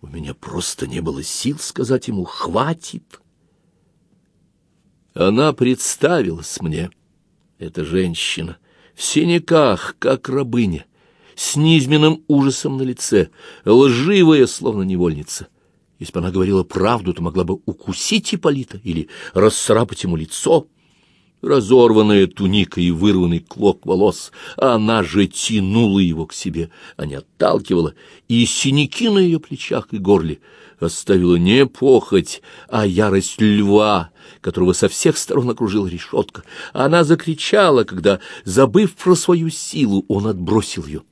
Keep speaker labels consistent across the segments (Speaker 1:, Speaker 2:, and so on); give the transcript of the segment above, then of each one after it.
Speaker 1: У меня просто не было сил сказать ему «хватит». Она представилась мне, эта женщина, в синяках, как рабыня, с низменным ужасом на лице, лживая, словно невольница. Если бы она говорила правду, то могла бы укусить Ипполита или расцарапать ему лицо. Разорванная туника и вырванный клок волос, она же тянула его к себе, а не отталкивала, и синяки на ее плечах и горле оставила не похоть, а ярость льва, которого со всех сторон окружила решетка. Она закричала, когда, забыв про свою силу, он отбросил ее.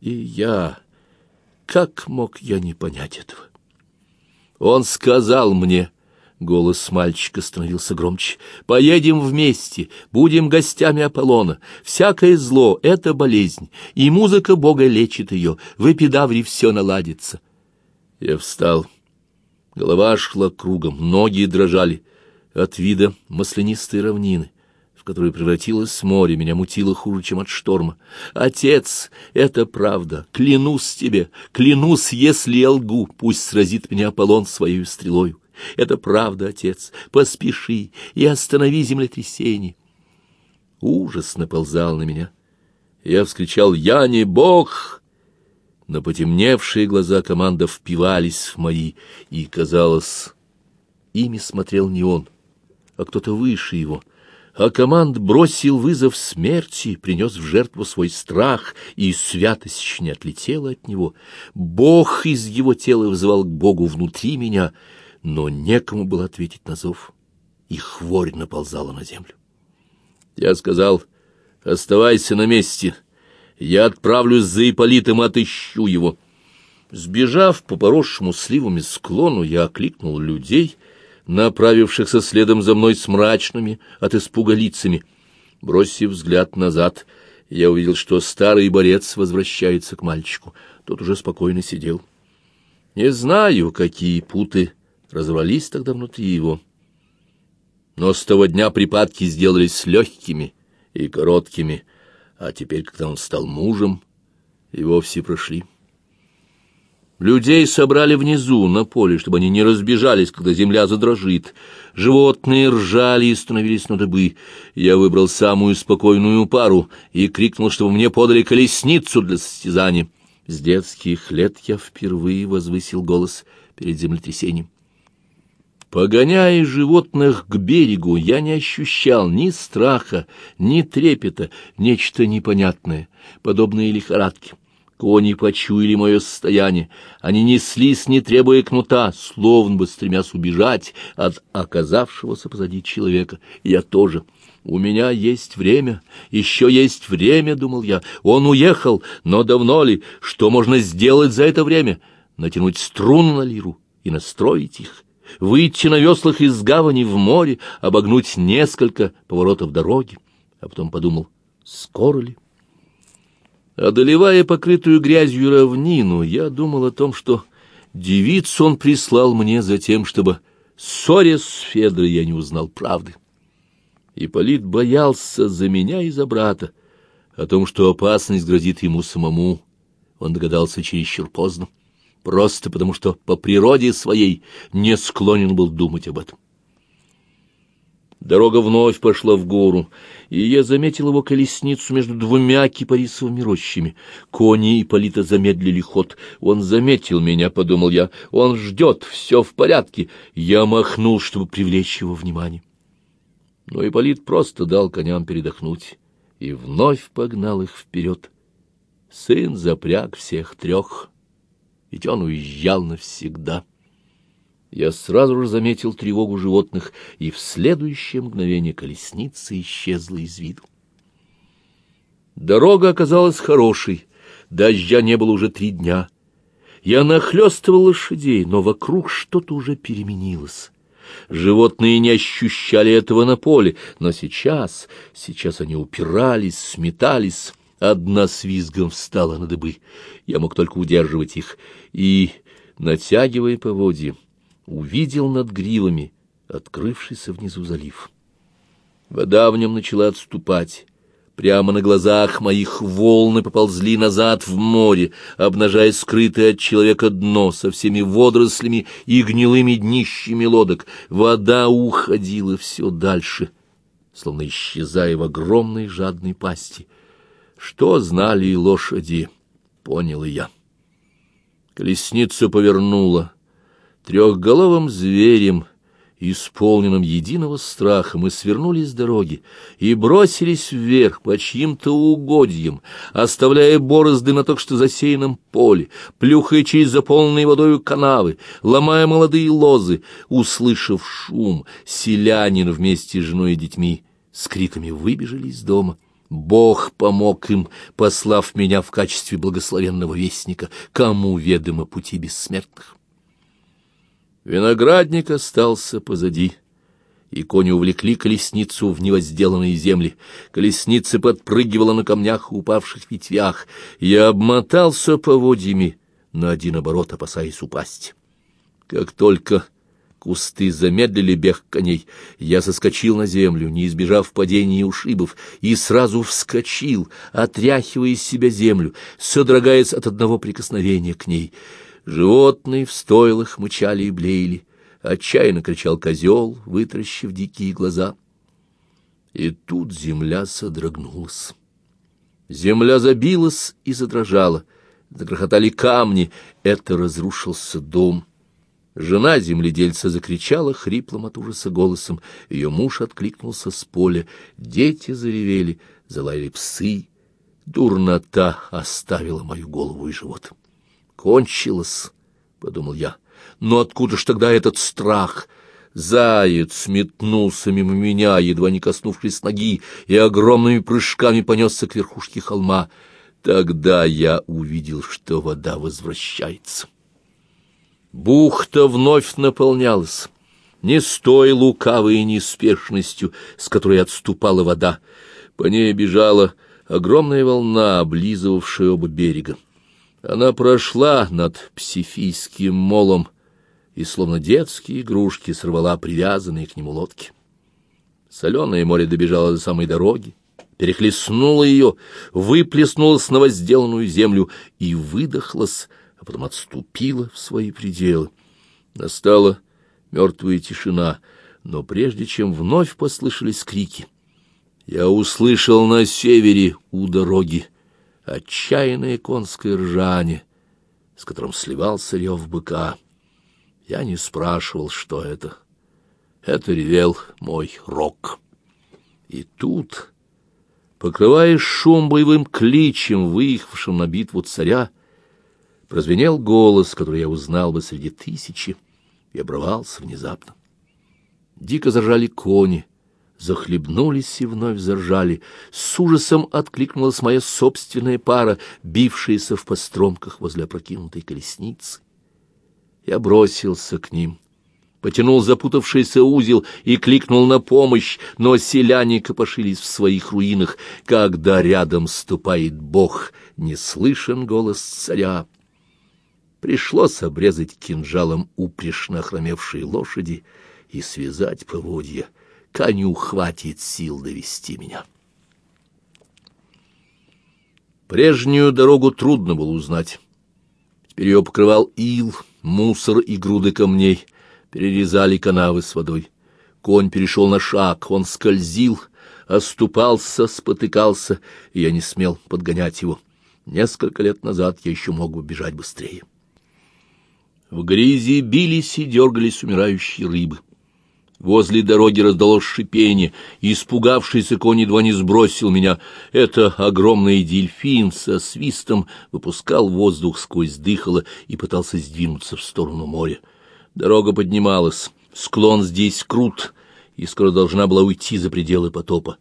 Speaker 1: И я... Как мог я не понять этого? Он сказал мне... Голос мальчика становился громче. «Поедем вместе, будем гостями Аполлона. Всякое зло — это болезнь, и музыка Бога лечит ее. В эпидавре все наладится». Я встал. Голова шла кругом, ноги дрожали. От вида маслянистой равнины, в которую превратилось море, меня мутило хуже, чем от шторма. «Отец, это правда, клянусь тебе, клянусь, если я лгу, пусть сразит меня Аполлон своей стрелою. Это правда, отец, поспеши и останови землетрясение». Ужас наползал на меня. Я вскричал «Я не бог!» Но потемневшие глаза команда впивались в мои, и, казалось, ими смотрел не он, а кто-то выше его. А команд бросил вызов смерти, принес в жертву свой страх, и святость не отлетела от него. Бог из его тела вызывал к Богу внутри меня, но некому было ответить на зов, и хворь наползала на землю. Я сказал, оставайся на месте, я отправлюсь за Ипполитом отыщу его. Сбежав по поросшему сливами склону, я окликнул людей — направившихся следом за мной с мрачными от испуга лицами. Бросив взгляд назад, я увидел, что старый борец возвращается к мальчику. Тот уже спокойно сидел. Не знаю, какие путы разорвались тогда внутри его. Но с того дня припадки сделались легкими и короткими, а теперь, когда он стал мужем, и вовсе прошли. Людей собрали внизу, на поле, чтобы они не разбежались, когда земля задрожит. Животные ржали и становились на дыбы. Я выбрал самую спокойную пару и крикнул, чтобы мне подали колесницу для состязания. С детских лет я впервые возвысил голос перед землетрясением. Погоняя животных к берегу, я не ощущал ни страха, ни трепета, нечто непонятное, подобное лихорадке. Кони почуяли мое состояние. Они неслись, не требуя кнута, словно бы стремясь убежать от оказавшегося позади человека. Я тоже. «У меня есть время, еще есть время», — думал я. «Он уехал, но давно ли? Что можно сделать за это время? Натянуть струны на лиру и настроить их, выйти на веслах из гавани в море, обогнуть несколько поворотов дороги». А потом подумал, скоро ли? Одолевая покрытую грязью равнину, я думал о том, что девицу он прислал мне за тем, чтобы, ссорясь с Федрой, я не узнал правды. Ипполит боялся за меня и за брата. О том, что опасность грозит ему самому, он догадался чересчур поздно, просто потому что по природе своей не склонен был думать об этом. Дорога вновь пошла в гору, и я заметил его колесницу между двумя кипарисовыми рощами. Кони Ипполита замедлили ход. Он заметил меня, — подумал я. Он ждет, все в порядке. Я махнул, чтобы привлечь его внимание. Но Ипполит просто дал коням передохнуть и вновь погнал их вперед. Сын запряг всех трех, ведь он уезжал навсегда. Я сразу же заметил тревогу животных, и в следующее мгновение колесница исчезла из виду. Дорога оказалась хорошей, дождя не было уже три дня. Я нахлёстывал лошадей, но вокруг что-то уже переменилось. Животные не ощущали этого на поле, но сейчас, сейчас они упирались, сметались. Одна с визгом встала на дыбы. Я мог только удерживать их и, натягивая поводья, увидел над гривами открывшийся внизу залив. Вода в нем начала отступать, Прямо на глазах моих волны поползли назад в море, обнажая скрытое от человека дно со всеми водорослями и гнилыми днищами лодок. Вода уходила все дальше, словно исчезая в огромной жадной пасти. Что знали и лошади, понял я. Колесницу повернула. Трехголовым зверем — Исполненным единого страха мы свернули с дороги и бросились вверх по чьим-то угодьям, оставляя борозды на только что засеянном поле, плюхая через заполненные водою канавы, ломая молодые лозы. Услышав шум, селянин вместе с женой и детьми с криками выбежали из дома. Бог помог им, послав меня в качестве благословенного вестника, кому ведомы пути бессмертных. Виноградник остался позади, и кони увлекли колесницу в невозделанные земли. Колесница подпрыгивала на камнях и упавших ветвях. Я обмотался поводьями на один оборот, опасаясь упасть. Как только кусты замедлили бег коней, я соскочил на землю, не избежав падения и ушибов, и сразу вскочил, отряхивая из себя землю, содрогаясь от одного прикосновения к ней — Животные в стойлах мычали и блеяли. Отчаянно кричал козел, вытаращив дикие глаза. И тут земля содрогнулась. Земля забилась и задрожала. Загрохотали камни. Это разрушился дом. Жена земледельца закричала хриплым от ужаса голосом. Ее муж откликнулся с поля. Дети заревели, залаяли псы. Дурнота оставила мою голову и живот кончилось, — подумал я. Но откуда ж тогда этот страх? Заяц метнулся мимо меня, едва не коснувшись ноги, и огромными прыжками понесся к верхушке холма. Тогда я увидел, что вода возвращается. Бухта вновь наполнялась, не с той лукавой неспешностью, с которой отступала вода. По ней бежала огромная волна, облизывавшая оба берега. Она прошла над псифийским молом и, словно детские игрушки, сорвала привязанные к нему лодки. Соленое море добежало до самой дороги, перехлестнуло ее, выплеснулось на возделанную землю и выдохлось, потом отступило в свои пределы. Настала мертвая тишина, но прежде чем вновь послышались крики, я услышал на севере у дороги отчаянное конское ржание, с которым сливался рев быка. Я не спрашивал, что это. Это ревел мой рок. И тут, покрывая шум боевым кличем, выехавшим на битву царя, прозвенел голос, который я узнал бы среди тысячи, и обрывался внезапно. Дико зажали кони — захлебнулись и вновь заржали. С ужасом откликнулась моя собственная пара, бившаяся в постромках возле опрокинутой колесницы. Я бросился к ним, потянул запутавшийся узел и кликнул на помощь, но селяне копошились в своих руинах. Когда рядом ступает Бог, не слышен голос царя. Пришлось обрезать кинжалом упряжь на хромевшие лошади и связать поводья коню хватит сил довести меня. Прежнюю дорогу трудно было узнать. Теперь ее покрывал ил, мусор и груды камней, перерезали канавы с водой. Конь перешел на шаг, он скользил, оступался, спотыкался, и я не смел подгонять его. Несколько лет назад я еще мог бы бежать быстрее. В грязи бились и дергались умирающие рыбы. Возле дороги раздалось шипение, и испугавшийся конь едва не сбросил меня. Это огромный дельфин со свистом выпускал воздух сквозь дыхало и пытался сдвинуться в сторону моря. Дорога поднималась, склон здесь крут, и скоро должна была уйти за пределы потопа.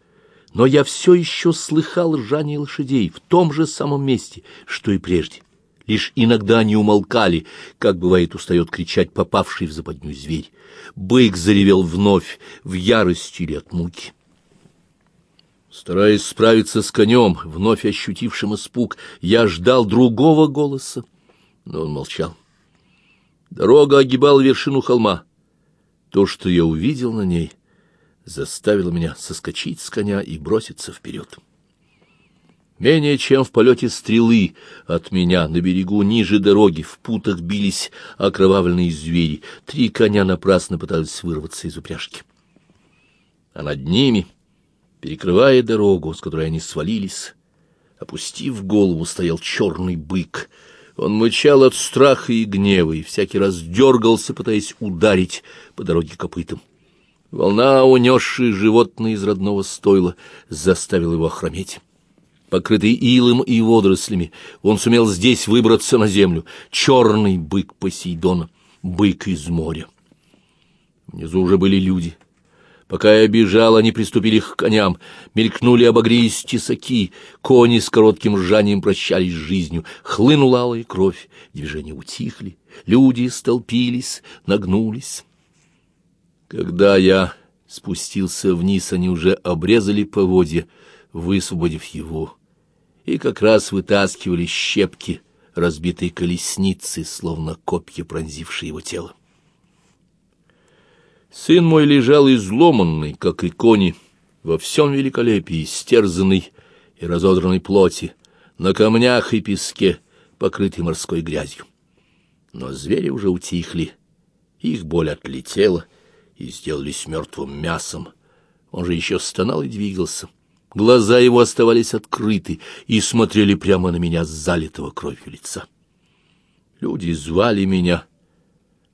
Speaker 1: Но я все еще слыхал ржание лошадей в том же самом месте, что и прежде. Лишь иногда они умолкали, как бывает устает кричать попавший в западню зверь. Бык заревел вновь, в ярости или от муки. Стараясь справиться с конем, вновь ощутившим испуг, я ждал другого голоса, но он молчал. Дорога огибала вершину холма. То, что я увидел на ней, заставило меня соскочить с коня и броситься вперед. Менее чем в полете стрелы от меня на берегу ниже дороги в путах бились окровавленные звери. Три коня напрасно пытались вырваться из упряжки. А над ними, перекрывая дорогу, с которой они свалились, опустив голову, стоял черный бык. Он мычал от страха и гнева и всякий раз дергался, пытаясь ударить по дороге копытом. Волна, унесшая животное из родного стойла, заставила его охрометь. Покрытый илом и водорослями, он сумел здесь выбраться на землю. Черный бык Посейдона, бык из моря. Внизу уже были люди. Пока я бежал, они приступили к коням, мелькнули обогрелись тесаки, кони с коротким ржанием прощались с жизнью, хлынула алая кровь, движения утихли, люди столпились, нагнулись. Когда я спустился вниз, они уже обрезали поводья, высвободив его, и как раз вытаскивали щепки разбитой колесницы, словно копья, пронзившие его тело. Сын мой лежал изломанный, как и кони, во всем великолепии, стерзанный и разодранной плоти, на камнях и песке, покрытый морской грязью. Но звери уже утихли, их боль отлетела и сделались мертвым мясом. Он же еще стонал и двигался. Глаза его оставались открыты и смотрели прямо на меня с залитого кровью лица. Люди звали меня,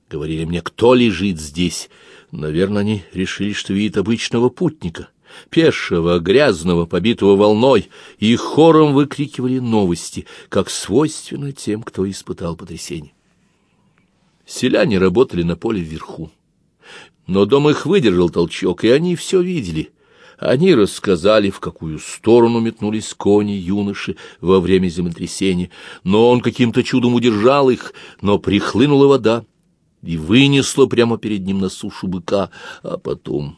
Speaker 1: говорили мне, кто лежит здесь. Наверное, они решили, что видят обычного путника, пешего, грязного, побитого волной, и хором выкрикивали новости, как свойственно тем, кто испытал потрясение. Селяне работали на поле вверху. Но дом их выдержал толчок, и они все видели — они рассказали, в какую сторону метнулись кони юноши во время землетрясения, но он каким-то чудом удержал их, но прихлынула вода и вынесла прямо перед ним на сушу быка, а потом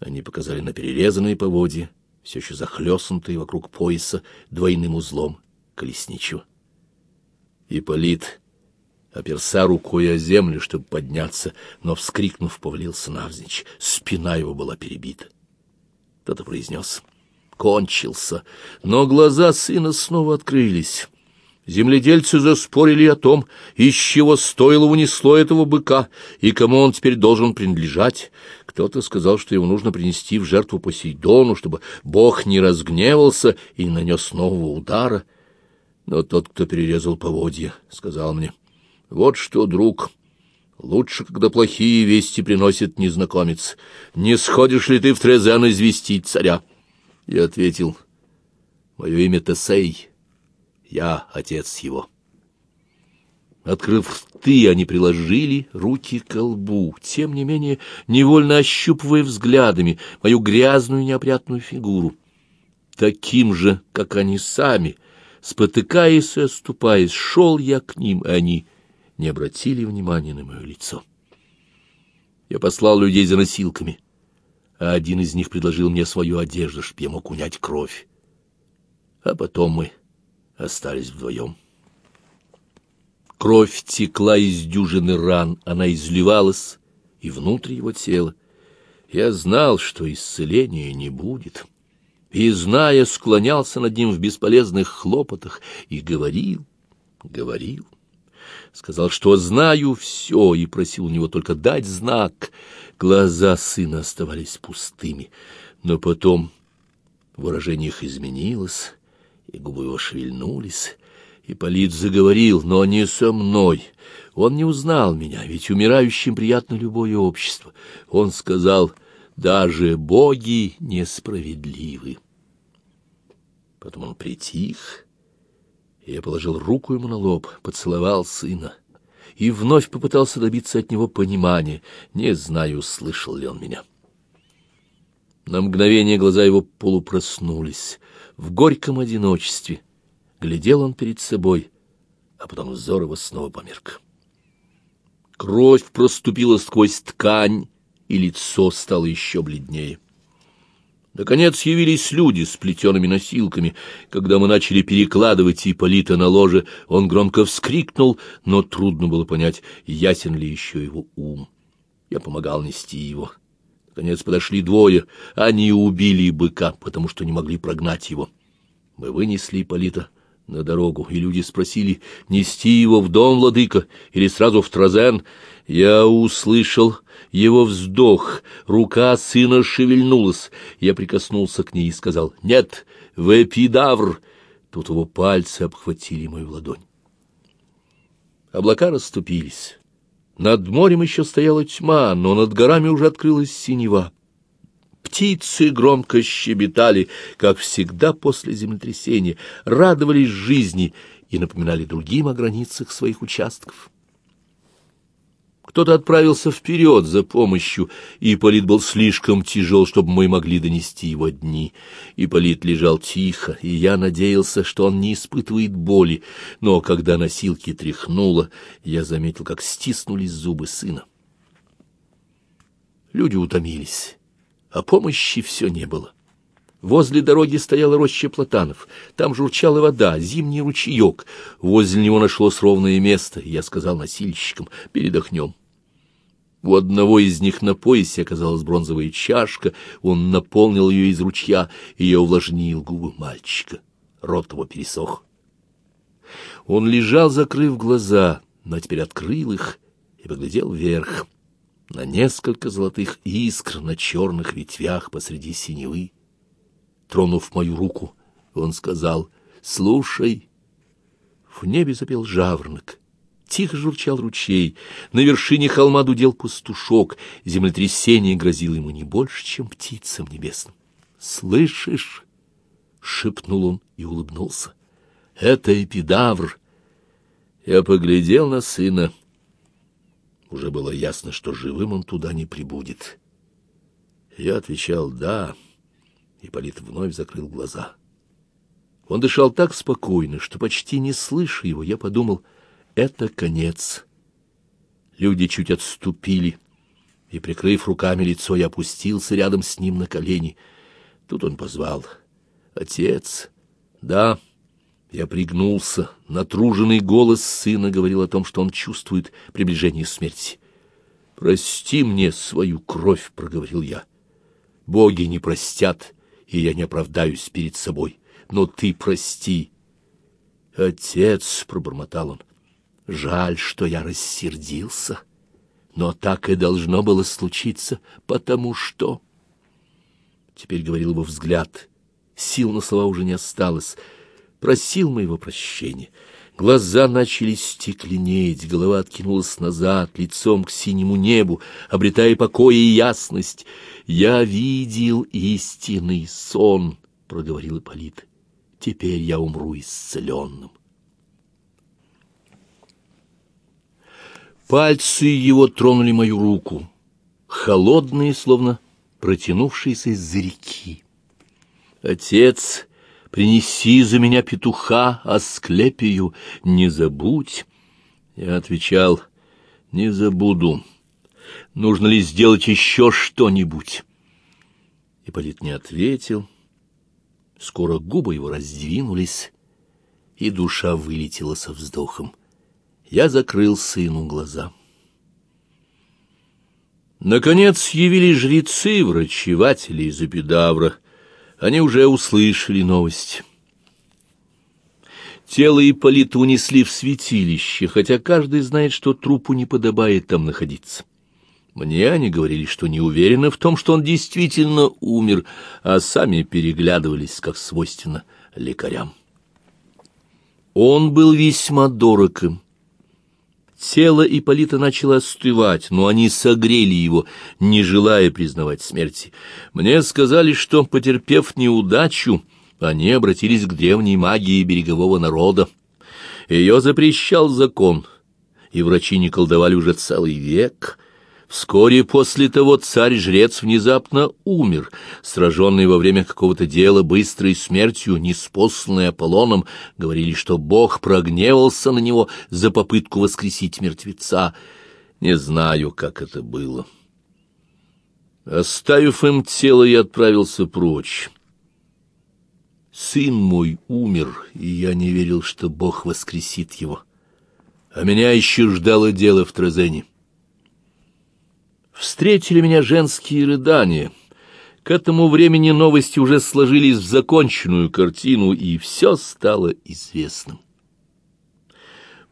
Speaker 1: они показали на перерезанные поводья, все еще захлестнутые вокруг пояса двойным узлом колесничего. Ипполит оперся рукой о землю, чтобы подняться, но, вскрикнув, повалился навзничь. Спина его была перебита кто-то произнес. Кончился. Но глаза сына снова открылись. Земледельцы заспорили о том, из чего стоило унесло этого быка, и кому он теперь должен принадлежать. Кто-то сказал, что его нужно принести в жертву Посейдону, чтобы Бог не разгневался и не нанес нового удара. Но тот, кто перерезал поводья, сказал мне, «Вот что, друг, Лучше, когда плохие вести приносит незнакомец. Не сходишь ли ты в Трезен известить царя? Я ответил, мое имя Тесей, я отец его. Открыв рты, они приложили руки к лбу, тем не менее невольно ощупывая взглядами мою грязную неопрятную фигуру. Таким же, как они сами, спотыкаясь и оступаясь, шел я к ним, и они не обратили внимания на мое лицо. Я послал людей за носилками, а один из них предложил мне свою одежду, чтобы я мог унять кровь. А потом мы остались вдвоем. Кровь текла из дюжины ран, она изливалась и внутрь его тела. Я знал, что исцеления не будет, и, зная, склонялся над ним в бесполезных хлопотах и говорил, говорил сказал, что знаю все, и просил у него только дать знак. Глаза сына оставались пустыми, но потом выражение их изменилось, и губы его шевельнулись. И Полит заговорил, но не со мной. Он не узнал меня, ведь умирающим приятно любое общество. Он сказал, даже боги несправедливы. Потом он притих я положил руку ему на лоб, поцеловал сына и вновь попытался добиться от него понимания. Не знаю, слышал ли он меня. На мгновение глаза его полупроснулись. В горьком одиночестве глядел он перед собой, а потом взор его снова померк. Кровь проступила сквозь ткань, и лицо стало еще бледнее. Наконец явились люди с плетеными носилками. Когда мы начали перекладывать Ипполита на ложе, он громко вскрикнул, но трудно было понять, ясен ли еще его ум. Я помогал нести его. Наконец подошли двое. Они убили быка, потому что не могли прогнать его. Мы вынесли Ипполита на дорогу, и люди спросили, нести его в дом, владыка, или сразу в Тразен. Я услышал его вздох, рука сына шевельнулась. Я прикоснулся к ней и сказал «Нет, в эпидавр!» Тут его пальцы обхватили мою ладонь. Облака расступились. Над морем еще стояла тьма, но над горами уже открылась синева. Птицы громко щебетали, как всегда после землетрясения, радовались жизни и напоминали другим о границах своих участков. Кто-то отправился вперед за помощью, и Ипполит был слишком тяжел, чтобы мы могли донести его дни. Ипполит лежал тихо, и я надеялся, что он не испытывает боли, но когда носилки тряхнуло, я заметил, как стиснулись зубы сына. Люди утомились, а помощи все не было. Возле дороги стояла роща платанов. Там журчала вода, зимний ручеек. Возле него нашлось ровное место, и я сказал носильщикам «передохнем». У одного из них на поясе оказалась бронзовая чашка, он наполнил ее из ручья, я увлажнил губы мальчика. Рот его пересох. Он лежал, закрыв глаза, но теперь открыл их и поглядел вверх, на несколько золотых искр на черных ветвях посреди синевы. Тронув мою руку, он сказал, «Слушай». В небе запел жаворонок — Тихо журчал ручей, на вершине холма дудел пастушок, землетрясение грозило ему не больше, чем птицам небесным. «Слышишь?» — шепнул он и улыбнулся. «Это эпидавр!» Я поглядел на сына. Уже было ясно, что живым он туда не прибудет. Я отвечал «да», и Полит вновь закрыл глаза. Он дышал так спокойно, что почти не слыша его, я подумал — это конец. Люди чуть отступили, и, прикрыв руками лицо, я опустился рядом с ним на колени. Тут он позвал. «Отец!» «Да». Я пригнулся. Натруженный голос сына говорил о том, что он чувствует приближение смерти. «Прости мне свою кровь», — проговорил я. «Боги не простят, и я не оправдаюсь перед собой. Но ты прости». «Отец», — пробормотал он, Жаль, что я рассердился, но так и должно было случиться, потому что... Теперь говорил его взгляд, сил на слова уже не осталось. Просил моего прощения. Глаза начали стекленеть, голова откинулась назад, лицом к синему небу, обретая покой и ясность. «Я видел истинный сон», — проговорил Ипполит. «Теперь я умру исцеленным». Пальцы его тронули мою руку, холодные, словно протянувшиеся из-за реки. Отец, принеси за меня петуха, Асклепию, не забудь. Я отвечал, не забуду. Нужно ли сделать еще что-нибудь? Ипполит не ответил. Скоро губы его раздвинулись, и душа вылетела со вздохом я закрыл сыну глаза. Наконец явились жрецы, врачеватели из Эпидавра. Они уже услышали новость. Тело Ипполита унесли в святилище, хотя каждый знает, что трупу не подобает там находиться. Мне они говорили, что не уверены в том, что он действительно умер, а сами переглядывались, как свойственно лекарям. Он был весьма дорог им. Тело Ипполита начало остывать, но они согрели его, не желая признавать смерти. Мне сказали, что, потерпев неудачу, они обратились к древней магии берегового народа. Ее запрещал закон, и врачи не колдовали уже целый век — Вскоре после того царь-жрец внезапно умер, сраженный во время какого-то дела быстрой смертью, неспосланный Аполлоном, говорили, что Бог прогневался на него за попытку воскресить мертвеца. Не знаю, как это было. Оставив им тело, я отправился прочь. Сын мой умер, и я не верил, что Бог воскресит его. А меня еще ждало дело в Трезене. Встретили меня женские рыдания. К этому времени новости уже сложились в законченную картину, и все стало известным.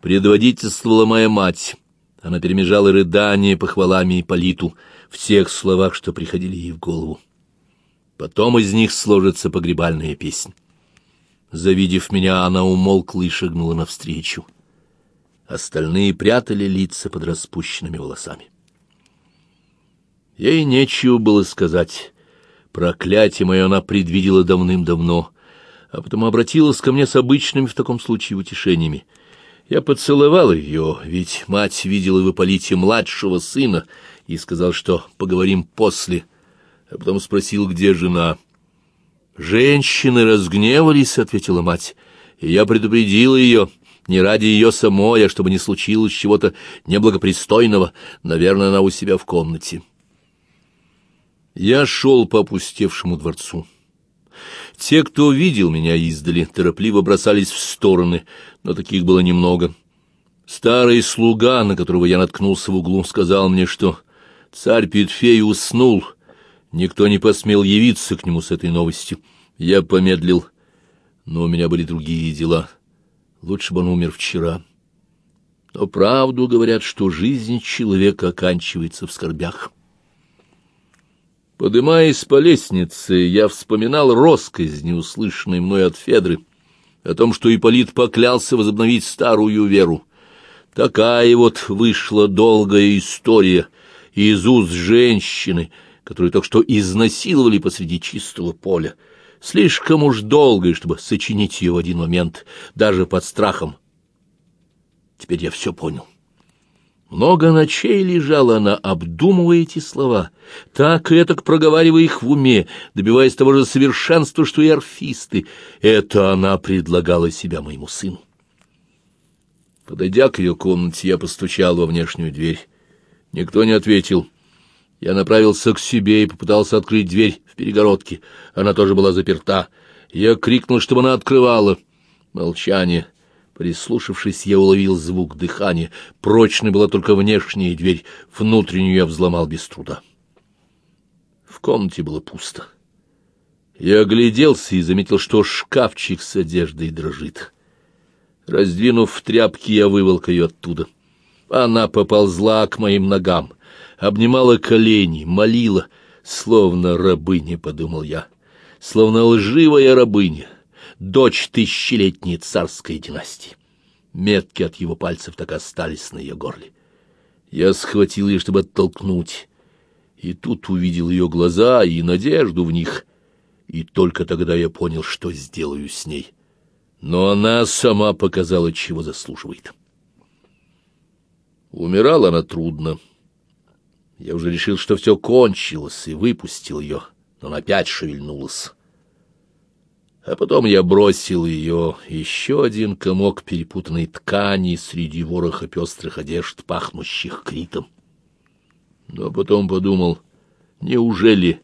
Speaker 1: Предводительствовала моя мать. Она перемежала рыдания похвалами Ипполиту в тех словах, что приходили ей в голову. Потом из них сложится погребальная песня. Завидев меня, она умолкла и шагнула навстречу. Остальные прятали лица под распущенными волосами. Ей нечего было сказать. Проклятие мое она предвидела давным-давно, а потом обратилась ко мне с обычными в таком случае утешениями. Я поцеловал ее, ведь мать видела в Ипполите младшего сына и сказал, что поговорим после, а потом спросил, где жена. «Женщины разгневались», — ответила мать, — «и я предупредила ее» не ради ее самой, а чтобы не случилось чего-то неблагопристойного. Наверное, она у себя в комнате. Я шел по опустевшему дворцу. Те, кто видел меня издали, торопливо бросались в стороны, но таких было немного. Старый слуга, на которого я наткнулся в углу, сказал мне, что царь Петфей уснул. Никто не посмел явиться к нему с этой новостью. Я помедлил, но у меня были другие дела. Лучше бы он умер вчера. Но правду говорят, что жизнь человека оканчивается в скорбях. Подымаясь по лестнице, я вспоминал росказни, услышанные мной от Федры, о том, что Ипполит поклялся возобновить старую веру. Такая вот вышла долгая история из уст женщины, которую только что изнасиловали посреди чистого поля. Слишком уж долгая, чтобы сочинить ее в один момент, даже под страхом. Теперь я все понял. Много ночей лежала она, обдумывая эти слова, так и этак проговаривая их в уме, добиваясь того же совершенства, что и орфисты. Это она предлагала себя моему сыну. Подойдя к ее комнате, я постучал во внешнюю дверь. Никто не ответил. Я направился к себе и попытался открыть дверь в перегородке. Она тоже была заперта. Я крикнул, чтобы она открывала. Молчание. Прислушавшись, я уловил звук дыхания. Прочной была только внешняя дверь, внутреннюю я взломал без труда. В комнате было пусто. Я огляделся и заметил, что шкафчик с одеждой дрожит. Раздвинув тряпки, я выволк ее оттуда. Она поползла к моим ногам, обнимала колени, молила, словно рабыня, — подумал я, — словно лживая рабыня дочь тысячелетней царской династии. Метки от его пальцев так остались на ее горле. Я схватил ее, чтобы оттолкнуть, и тут увидел ее глаза и надежду в них, и только тогда я понял, что сделаю с ней. Но она сама показала, чего заслуживает. Умирала она трудно. Я уже решил, что все кончилось, и выпустил ее, но она опять шевельнулась. А потом я бросил ее, еще один комок перепутанной ткани среди вороха пестрых одежд, пахнущих критом. Но потом подумал, неужели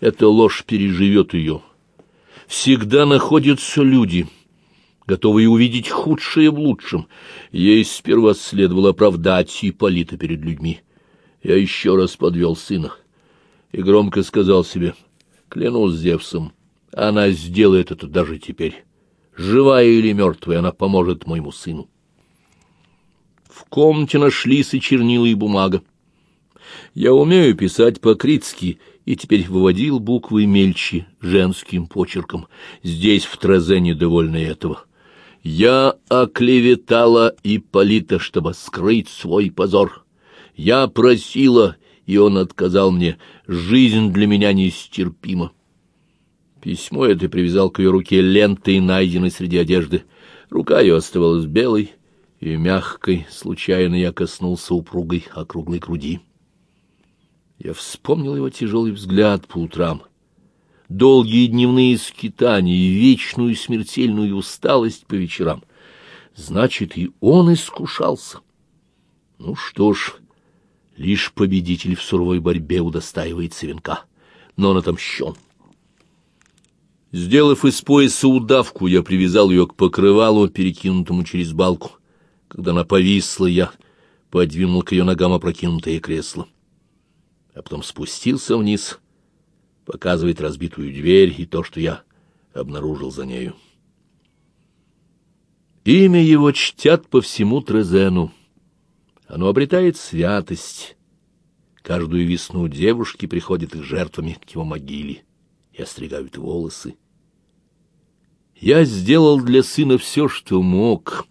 Speaker 1: эта ложь переживет ее? Всегда находятся люди, готовые увидеть худшее в лучшем. Ей сперва следовало оправдать Ипполита перед людьми. Я еще раз подвел сына и громко сказал себе, клянусь Зевсом, — она сделает это даже теперь. Живая или мертвая, она поможет моему сыну. В комнате нашлись и чернила, и бумага. Я умею писать по-критски и теперь выводил буквы мельче женским почерком. Здесь в Трозе недовольны этого. Я оклеветала Ипполита, чтобы скрыть свой позор. Я просила, и он отказал мне. Жизнь для меня нестерпима. Письмо это привязал к ее руке лентой, найденной среди одежды. Рука ее оставалась белой и мягкой. Случайно я коснулся упругой округлой груди. Я вспомнил его тяжелый взгляд по утрам, долгие дневные скитания и вечную смертельную усталость по вечерам. Значит, и он искушался. Ну что ж, лишь победитель в суровой борьбе удостаивается венка, но он отомщен. Сделав из пояса удавку, я привязал ее к покрывалу, перекинутому через балку. Когда она повисла, я подвинул к ее ногам опрокинутое кресло. А потом спустился вниз, показывает разбитую дверь и то, что я обнаружил за нею. Имя его чтят по всему Трезену. Оно обретает святость. Каждую весну девушки приходят их жертвами к его могиле и остригают волосы. Я сделал для сына все, что мог.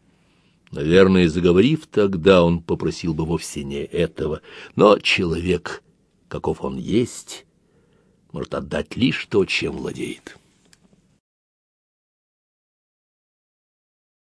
Speaker 1: Наверное, заговорив тогда, он попросил бы вовсе не этого. Но человек, каков он есть, может отдать лишь то, чем владеет.